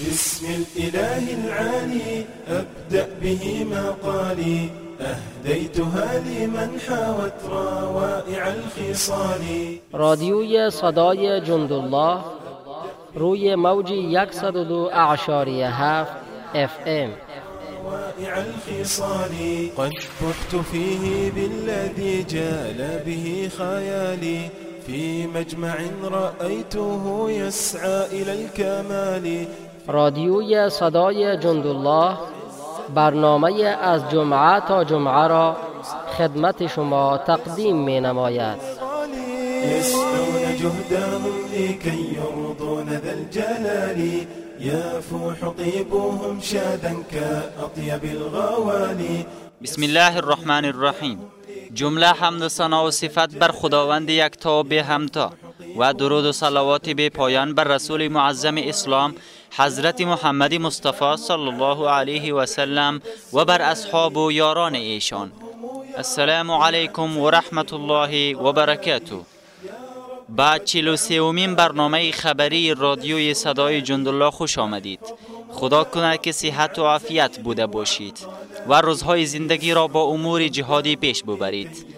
باسم الإله العالي أبدأ به مقالي. أهديتها لمن حاوت روائع الخصال. رادیوی صدای جندالله روی موج 102 اعشاری هفت اف ام. روائع الخصال. قد فقت فيه بالذي جال به خيالي. في مجمع رأيته يسعى إلى الكمال. رادیوی صدای جندالله برنامه از جمعه تا جمعه را خدمت شما تقدیم می نماید يسعون جهدهم لكي يرضون ذا الجلال يفوح طيبهم شادا كأطيب الغوالي بسم الله الرحمن الرحیم. جمله حمد و ثنا و صفت بر خداوند یکتا و به همتا و درود و صلوات به پایان بر رسول معظم اسلام حضرت محمد مصطفی صلی الله علیه و سلم و بر اصحاب و یاران ایشان. السلام علیکم و رحمت الله و برکاته. با چلو سومین برنامه خبری رادیوی صدای جندالله خوش آمدید. خدا کند که صحت و عافیت بوده باشید و روزهای زندگی را با امور جهادی پیش ببرید.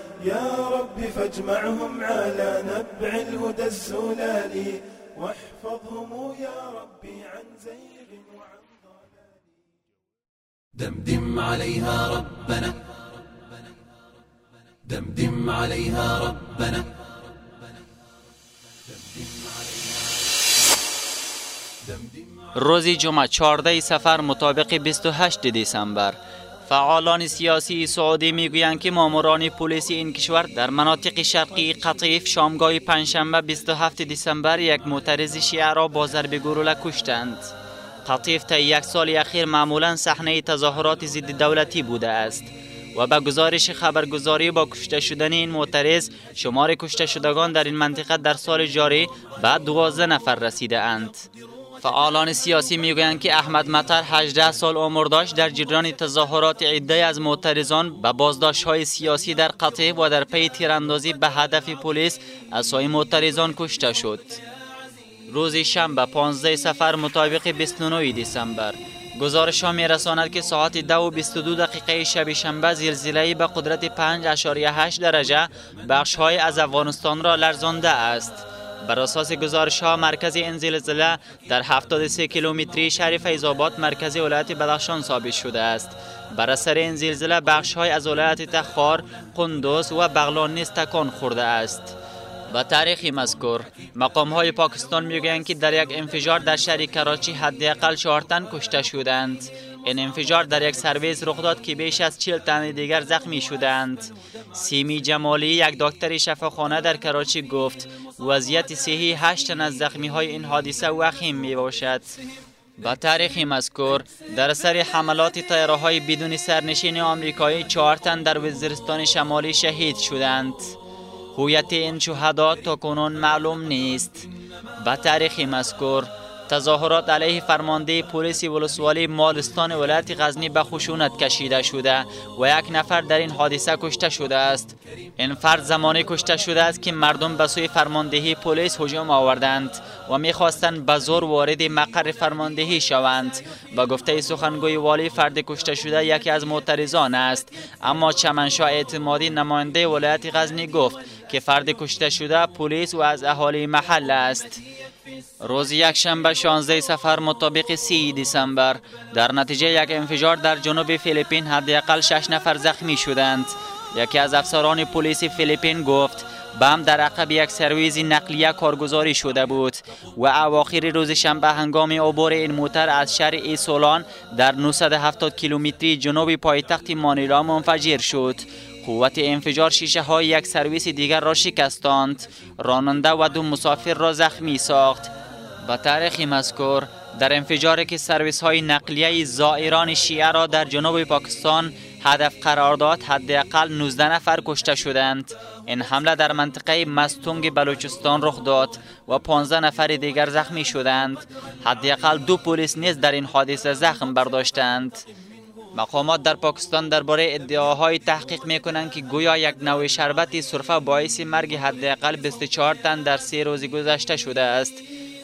يا رب فاجمعهم على نبع الهدى الزلال واحفظهم يا ربي عن زيغ وعن ضلال. دمدم عليها ربنا. دمدم عليها ربنا. روز جمعه 14 سفر مطابق 28 دسامبر فعالان سیاسی سعودی می‌گویند که ماموران پلیس این کشور در مناطق شرقی قطیف شامگاه پنجشنبه 27 دسامبر یک معترض شیعه را با ضرب گلوله کشتند. قطیف تا یک سال اخیر معمولا صحنه تظاهرات ضد دولتی بوده است و به گزارش خبرگزاری با کشته شدن این معترض شمار کشته شدگان در این منطقه در سال جاری به 12 نفر رسیده اند. فعالان سیاسی می‌گویند که احمد مطر 18 سال عمر داشت در جریان تظاهرات عده از معترضان به بازداشت های سیاسی در قطعه و در پی تیراندازی به هدف پلیس از سوی معترضان کشته شد. روز شنبه 15 سفر مطابق 29 دسامبر گزارش ها می رساند که ساعت 2 و 22 دقیقه شب شنبه زلزله به قدرت 5.8 درجه بخش های از افغانستان را لرزانده است. بر اساس گزارش ها مرکز این زلزله در 73 کیلومتری شهر فیضآباد مرکز ولایت بدخشان ثابت شده است. بر اثر این زلزله بخش های از ولایت تخار، قندوز و بغلان نیز تکان خورده است. و تاریخ مذکور مقام های پاکستان می‌گویند که در یک انفجار در شهر کراچی حداقل چهار تن کشته شدند. این انفجار در یک سرویس رخ داد که بیش از 40 تن دیگر زخمی شدند. سیمی جمالی یک دکتر شفاخانه در کراچی گفت وضعیت صحی 8 تن از زخمی های این حادثه وخیم می باشد با تاریخ مذکور در سر حملات تیاره های بدون سرنشین آمریکایی چهار تن در وزیرستان شمالی شهید شدند. هویت این شهدا تا کنون معلوم نیست. با تاریخ مذکور تظاهرات علیه فرمانده پلیس ولسوالی مالستان ولایت غزنی به خشونت کشیده شده و یک نفر در این حادثه کشته شده است. این فرد زمانی کشته شده است که مردم به سوی فرماندهی پلیس هجوم آوردند و می‌خواستند به زور وارد مقر فرماندهی شوند. و گفته سخنگوی والی فرد کشته شده یکی از معترضان است. اما چمنشاه اعتمادی نماینده ولایت غزنی گفت که فرد کشته شده پلیس و از اهالی محل است. روز یک شنبه 16 سفر مطابق 30 دسامبر در نتیجه یک انفجار در جنوب فیلیپین حداقل 6 نفر زخمی شدند. یکی از افسران پلیس فیلیپین گفت بم در عقب یک سرویز نقلیه کارگزاری شده بود و اواخر روز شنبه هنگام عبور این موتر از شهر ایسولان در 970 کیلومتری جنوب پایتخت مانیلا منفجر شد. قوت انفجار شیشه های یک سرویس دیگر را شکستاند راننده و دو مسافر را زخمی ساخت. به تاریخ مذکور در انفجاری که سرویس های نقلیه زائران شیعه را در جنوب پاکستان هدف قرار داد حداقل 19 نفر کشته شدند. این حمله در منطقه مستونگ بلوچستان رخ داد و 15 نفر دیگر زخمی شدند. حداقل دو پلیس نیز در این حادثه زخم برداشتند. مقامات در پاکستان درباره ادعاهای تحقیق می کنند که گویا یک نوع شربت سرفه باعث مرگ حداقل 24 تن در سه روز گذشته شده است.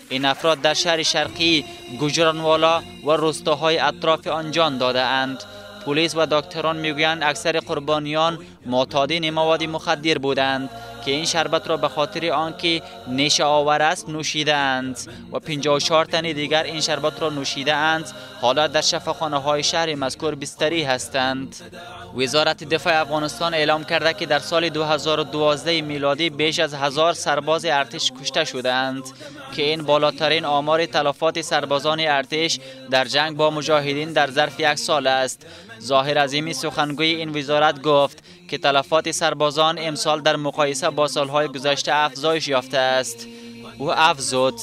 این افراد در شهر شرقی گجرانوالا و روستاهای اطراف آن جان داده اند. پلیس و دکتران می‌گویند اکثر قربانیان معتادین مواد مخدر بودند. که این شربت را به خاطر آنکه نیشه آور است نوشیده اند و 54 تن دیگر این شربت را نوشیده اند حالا در شفاخانه های شهر مذکور بستری هستند. وزارت دفاع افغانستان اعلام کرده که در سال 2012 میلادی بیش از هزار سرباز ارتش کشته شدند که این بالاترین آمار تلفات سربازان ارتش در جنگ با مجاهدین در ظرف یک سال است. ظاهر عظیمی سخنگوی این وزارت گفت که تلفات سربازان امسال در مقایسه با سالهای گذشته افزایش یافته است. او افزود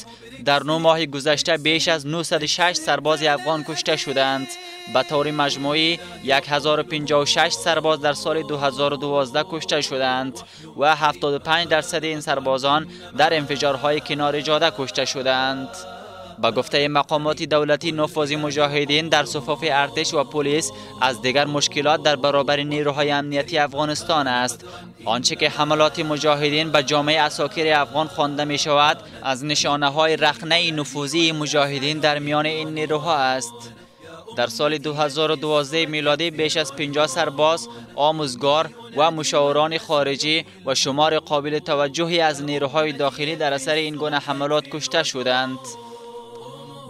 در نو ماه گذشته بیش از 906 سرباز افغان کشته شدند. به طور مجموعی 1056 سرباز در سال 2012 کشته شدند و 75 درصد این سربازان در انفجارهای کنار جاده کشته شدند. با گفته مقامات دولتی نفوذ مجاهدین در صفوف ارتش و پلیس از دیگر مشکلات در برابر نیروهای امنیتی افغانستان است آنچه که حملات مجاهدین به جامعه اساکیر افغان خوانده می شود از نشانه های رخنه نفوذی مجاهدین در میان این نیروها است در سال 2012 میلادی بیش از 50 سرباز، آموزگار و مشاوران خارجی و شمار قابل توجهی از نیروهای داخلی در اثر این گونه حملات کشته شدند.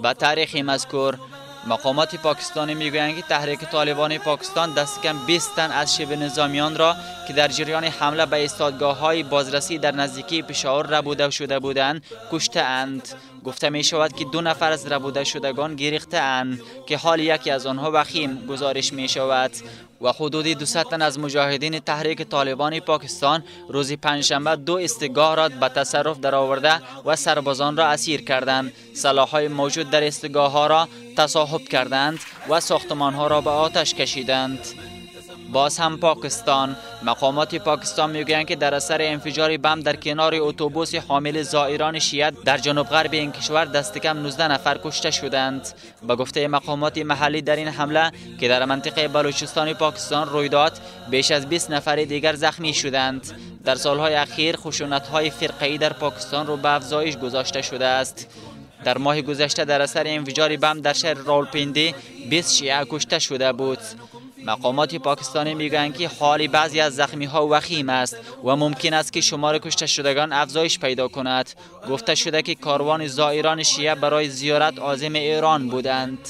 به تاریخ مذکور. مقامات پاکستانی می‌گویند که تحریک طالبان پاکستان دست کم 20 تن از شبه نظامیان را که در جریان حمله به استادگاه های بازرسی در نزدیکی پشاور ربوده شده بودند کشته اند. گفته می شود که دو نفر از ربوده شدگان گریخته اند که حال یکی از آنها وخیم گزارش می شود و حدود 200 تن از مجاهدین تحریک طالبان پاکستان روز پنجشنبه دو استگاه را به تصرف درآورده و سربازان را اسیر کردند. سلاحهای موجود در استگاه ها را تصاحب کردند و ساختمان ها را به آتش کشیدند. باز هم پاکستان. مقامات پاکستان می‌گویند که در اثر انفجار بم در کنار اتوبوس حامل زائران شیعه در جنوب غرب این کشور دست کم 19 نفر کشته شدند. به گفته مقامات محلی در این حمله که در منطقه بلوچستان پاکستان روی داد بیش از 20 نفر دیگر زخمی شدند. در سالهای اخیر خشونت های فرقه‌ای در پاکستان رو به افزایش گذاشته شده است. در ماه گذشته در اثر انفجار بم در شهر راولپیندی 20 شیعه کشته شده بود. مقامات پاکستانی می‌گویند که حال بعضی از زخمی ها وخیم است و ممکن است که شمار کشته شدگان افزایش پیدا کند. گفته شده که کاروان زائران شیعه برای زیارت عازم ایران بودند.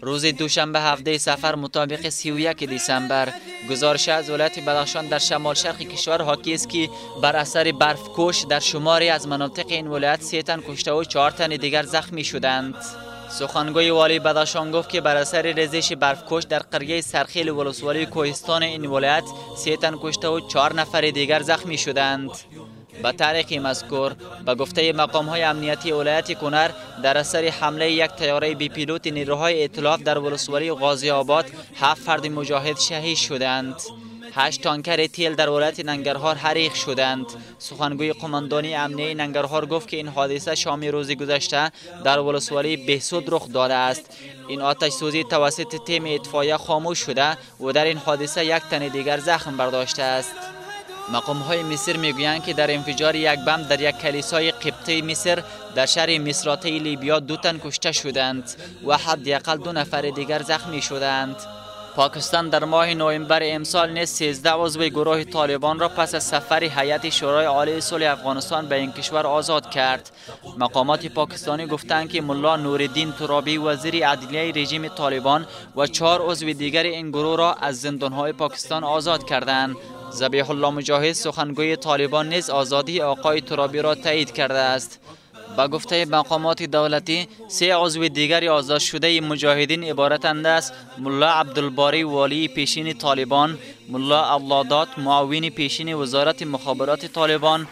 روز دوشنبه هفته سفر مطابق 31 دسامبر گزارش از ولایت بدخشان در شمال شرق کشور حاکی است که بر اثر برفکش در شماری از مناطق این ولایت سه تن کشته و چهار تن دیگر زخمی شدند. سخنگوی والی بدخشان گفت که بر اثر ریزش برفکش در قریه سرخیل ولسوالی کوهستان این ولایت سه تن کشته و چهار نفر دیگر زخمی شدند. به تاریخ مذکور به گفته مقام های امنیتی ولایت کنر در اثر حمله یک تیاره بی پیلوت نیروهای اطلاف در ولسوالی غازی آباد هفت فرد مجاهد شهید شدند. هشت تانکر تیل در ولایت ننگرهار حریق شدند. سخنگوی قماندانی امنیه ننگرهار گفت که این حادثه شامی روزی گذشته در ولسوالی بهسود رخ داده است. این آتش سوزی توسط تیم اطفایه خاموش شده و در این حادثه یک تن دیگر زخم برداشته است. مقام های مصر می‌گویند که در انفجار یک بم در یک کلیسای قبطی مصر در شهر مصراته لیبیا دو تن کشته شدند و حداقل دو نفر دیگر زخمی شدند. پاکستان در ماه نوامبر امسال نیز 13 عضو گروه طالبان را پس از سفر هیئت شورای عالی صلح افغانستان به این کشور آزاد کرد. مقامات پاکستانی گفتند که ملا نوردین ترابی وزیر عدلیه رژیم طالبان و چهار عضو دیگر این گروه را از زندانهای پاکستان آزاد کردند. زبیح الله مجاهد سخنگوی طالبان نیز آزادی آقای ترابی را تایید کرده است. با گفته مقامات دولتی سه عضو دیگری آزاد شده مجاهدین عبارتند است ملا عبدالباری والی پیشین طالبان ملا اولادات معاون پیشین وزارت مخابرات طالبان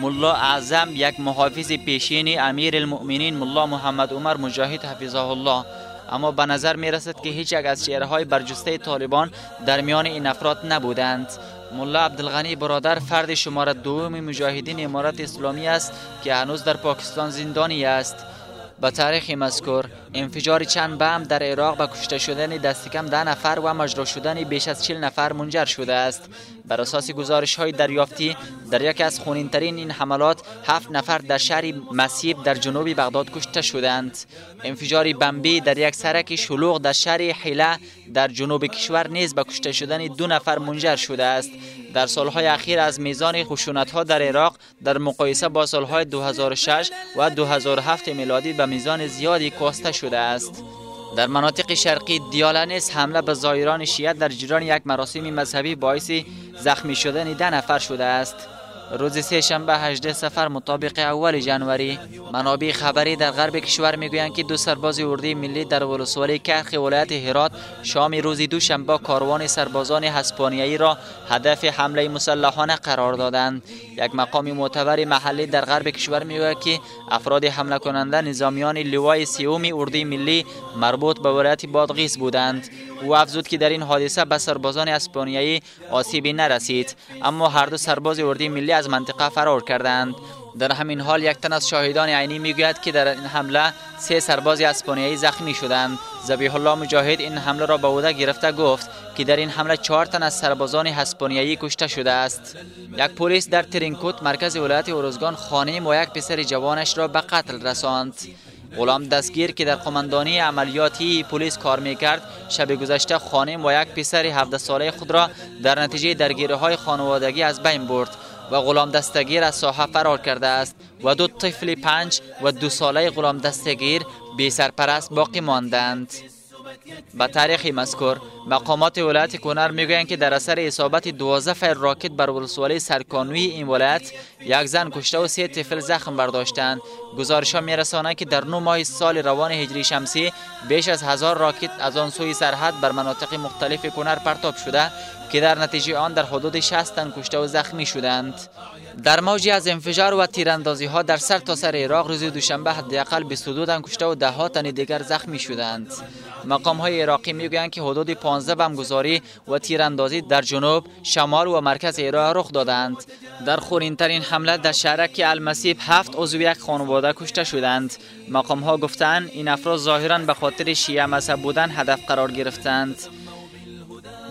ملا اعظم یک محافظ پیشین امیر المؤمنین ملا محمد عمر مجاهد حفظه الله اما به نظر می رسد که هیچ یک از چهره برجسته طالبان در میان این افراد نبودند. ملا عبدالغنی برادر فرد شماره دوم مجاهدین امارت اسلامی است که هنوز در پاکستان زندانی است به تاریخ مذکور انفجار چند بم در عراق به کشته شدن دست کم ده نفر و مجروح شدن بیش از 40 نفر منجر شده است بر اساس گزارش های دریافتی در یکی از خونینترین این حملات هفت نفر در شهر مسیب در جنوب بغداد کشته شدند انفجار بمبی در یک سرک شلوغ در شهر حیله در جنوب کشور نیز به کشته شدن دو نفر منجر شده است. در سالهای اخیر از میزان خشونت ها در عراق در مقایسه با سالهای 2006 و 2007 میلادی به میزان زیادی کاسته شده است. در مناطق شرقی دیالانس حمله به زایران شیعه در جریان یک مراسم مذهبی باعث زخمی شدن ده نفر شده است. روز سه شنبه 18 سفر مطابق اول جنوری. منابع خبری در غرب کشور می‌گویند که دو سرباز اردی ملی در ولسوالی کرخ ولایت هرات شام روز دوشنبه کاروان سربازان هسپانیایی را هدف حمله مسلحانه قرار دادند. یک مقام معتبر محلی در غرب کشور می‌گوید که افراد حمله کننده نظامیان لوای سیومی اردی ملی مربوط به ولایت بادغیس بودند. او افزود که در این حادثه به سربازان اسپانیایی آسیبی نرسید اما هر دو سرباز اردی ملی از منطقه فرار کردند. در همین حال یک تن از شاهدان عینی می‌گوید که در این حمله سه سرباز اسپانیایی زخمی شدند. ذبیح الله مجاهد این حمله را به عهده گرفته گفت که در این حمله چهار تن از سربازان اسپانیایی کشته شده است. یک پلیس در ترینکوت مرکز ولایت اورزگان خانه و یک پسر جوانش را به قتل رساند. غلام دستگیر که در قماندانی عملیاتی پلیس کار می‌کرد شب گذشته خانه و یک پسر 17 ساله خود را در نتیجه درگیری های خانوادگی از بین برد و غلام دستگیر از ساحه فرار کرده است و دو طفل پنج و دو ساله غلام دستگیر بی سرپرست باقی ماندند. به تاریخ مذکور مقامات ولایت کنر می‌گویند که در اثر اصابت 12 فر راکت بر ولسوالی سرکانوی این ولایت یک زن کشته و سه طفل زخم برداشتند. گزارش ها میرسانند که در نو ماه سال روان هجری شمسی بیش از هزار راکت از آن سوی سرحد بر مناطق مختلف کنر پرتاب شده که در نتیجه آن در حدود 60 تن کشته و زخمی شدند. در موجی از انفجار و تیراندازی ها در سر تا سر عراق روز دوشنبه حداقل 22 تن کشته و ده تن دیگر زخمی شدند. مقام های عراقی می‌گویند که حدود 15 بمگذاری و تیراندازی در جنوب شمال و مرکز عراق رخ دادند. در خورینترین حمله در شهرک المسیب هفت عضو یک خانواده کشته شدند. مقام ها گفتند این افراد ظاهرا به خاطر شیعه مذهب بودن هدف قرار گرفتند.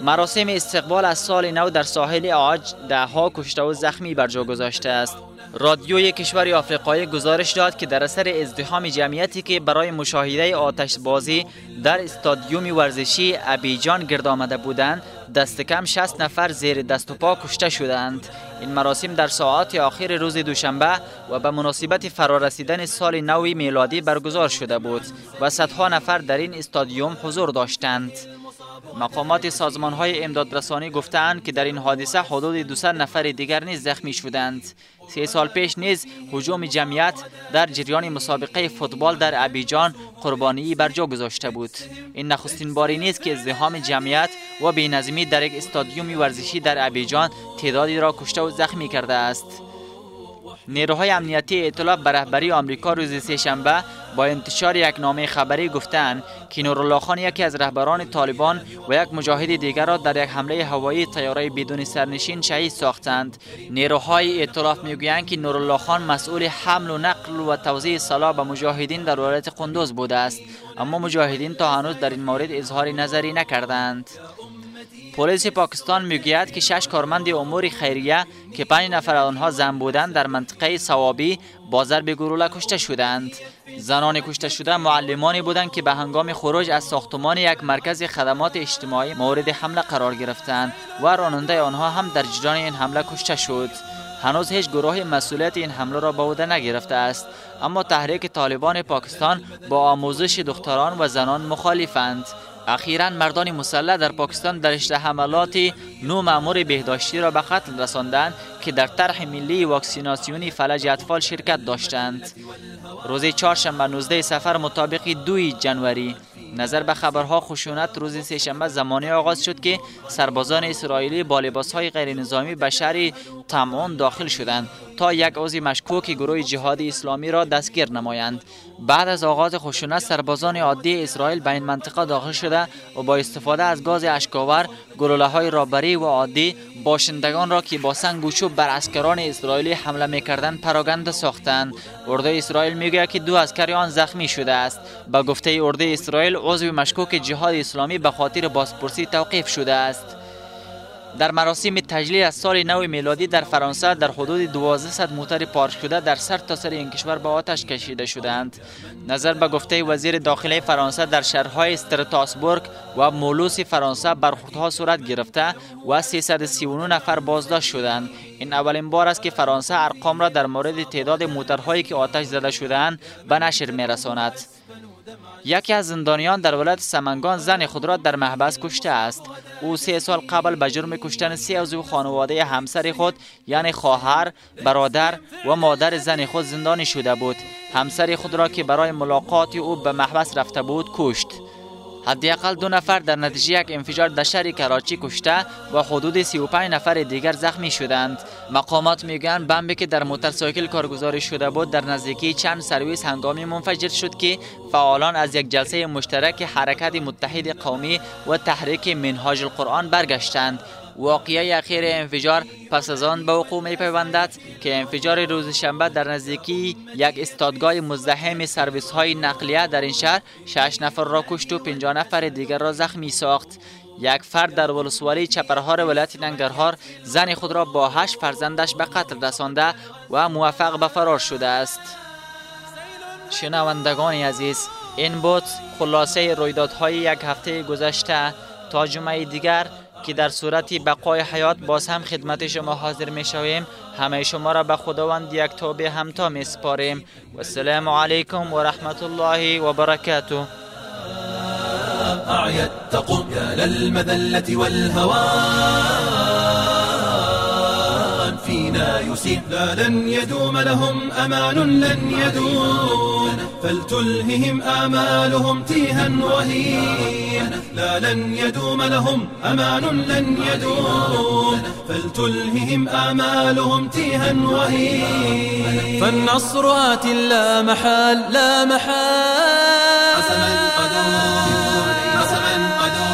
مراسم استقبال از سال نو در ساحل آج ده ها کشته و زخمی بر جا گذاشته است. رادیوی کشور آفریقایی گزارش داد که در اثر ازدحام جمعیتی که برای مشاهده آتش بازی در استادیوم ورزشی ابیجان گرد آمده بودند دست کم 60 نفر زیر دست و پا کشته شدند. این مراسم در ساعات آخر روز دوشنبه و به مناسبت فرارسیدن سال نو میلادی برگزار شده بود و صدها نفر در این استادیوم حضور داشتند. مقامات سازمان های امدادرسانی گفتند که در این حادثه حدود 200 نفر دیگر نیز زخمی شدند سه سال پیش نیز هجوم جمعیت در جریان مسابقه فوتبال در ابیجان قربانی بر جا گذاشته بود. این نخستین باری نیست که ازدحام جمعیت و بینظمی در یک استادیوم ورزشی در ابیجان تعدادی را کشته و زخمی کرده است. نیروهای امنیتی اطلاع به رهبری آمریکا روز سهشنبه با انتشار یک نامه خبری گفتند که نورالله خان یکی از رهبران طالبان و یک مجاهد دیگر را در یک حمله هوایی تیاره بدون سرنشین شهید ساختند. نیروهای اطلاف می‌گویند که نورالله خان مسئول حمل و نقل و توزیع سلاح به مجاهدین در ولایت قندوز بوده است اما مجاهدین تا هنوز در این مورد اظهار نظری نکردند. پلیس پاکستان می‌گوید که شش کارمند امور خیریه که پنج نفر آنها زن بودند در منطقه سوابی با ضرب گلوله کشته شدند. زنان کشته شده معلمانی بودند که به هنگام خروج از ساختمان یک مرکز خدمات اجتماعی مورد حمله قرار گرفتند و راننده آنها هم در جریان این حمله کشته شد. هنوز هیچ گروه مسئولیت این حمله را به عهده نگرفته است اما تحریک طالبان پاکستان با آموزش دختران و زنان مخالفند. اخیرا مردان مسلح در پاکستان در اشت حملات نو مامور بهداشتی را به قتل رساندند که در طرح ملی واکسیناسیونی فلج اطفال شرکت داشتند. روز چهارشنبه 19 سفر مطابق دوی جنوری. نظر به خبرها خشونت روز سهشنبه زمانی آغاز شد که سربازان اسرائیلی با لباسهای غیر نظامی به شهر تمعون داخل شدند. تا یک عضو مشکوک گروه جهادی اسلامی را دستگیر نمایند. بعد از آغاز خشونت سربازان عادی اسرائیل به این منطقه داخل شده و با استفاده از گاز اشکاور گلوله های رابری و عادی باشندگان را که با سنگ و چوب بر اسکران اسرائیلی حمله می‌کردند پراگنده ساختند. اردوی اسرائیل می‌گوید که دو اسکر آن زخمی شده است. با گفته اردوی اسرائیل عضو مشکوک جهاد اسلامی به خاطر بازپرسی توقیف شده است. در مراسم تجلیل از سال نو میلادی در فرانسه در حدود 1200 موتر پارک شده در سر تا سر این کشور به آتش کشیده شدند نظر به گفته وزیر داخلی فرانسه در شهرهای استراتاسبورگ و مولوس فرانسه برخوردها صورت گرفته و 339 نفر بازداشت شدند این اولین بار است که فرانسه ارقام را در مورد تعداد موترهایی که آتش زده شدند به نشر میرساند یکی از زندانیان در ولایت سمنگان زن خود را در محبس کشته است. او سه سال قبل به جرم کشتن سه عضو خانواده همسر خود یعنی خواهر برادر و مادر زن خود زندانی شده بود. همسر خود را که برای ملاقات او به محبس رفته بود کشت. حداقل دو نفر در نتیجه یک انفجار در شهر کراچی کشته و حدود 35 نفر دیگر زخمی شدند. مقامات میگن بمبی که در موتورسایکل کارگزاری شده بود در نزدیکی چند سرویس هنگامی منفجر شد که فعالان از یک جلسه مشترک حرکت متحد قومی و تحریک منهاج القرآن برگشتند. واقعه اخیر انفجار پس از آن به وقوع می پیوندد که انفجار روز شنبه در نزدیکی یک استادگاه مزدحم سرویس های نقلیه در این شهر شش نفر را کشت و 50 نفر دیگر را زخمی ساخت. یک فرد در ولسوالی چپرهار ولایت ننگرهار زن خود را با هشت فرزندش به قتل رسانده و موفق به فرار شده است. شنوندگان عزیز این بود خلاصه رویدادهای یک هفته گذشته. تا جمعه دیگر که در صورت بقای حیات باز هم خدمت شما حاضر می شویم همه شما را به خداوند یک توبه همتا می سپاریم و السلام علیکم و رحمت الله و برکاته أعيت تقم يا للمذلة والهوان فينا يسيء. لا لن يدوم لهم أمان لن يدوم. فلتلههم آمالهم تيها وهين. لا لن يدوم لهم أمان لن يدوم. فلتلههم آمالهم تيها وهين. فالنصر آت لا محال لا محال. حسم القدر حسم القدر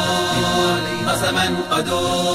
حسم القدر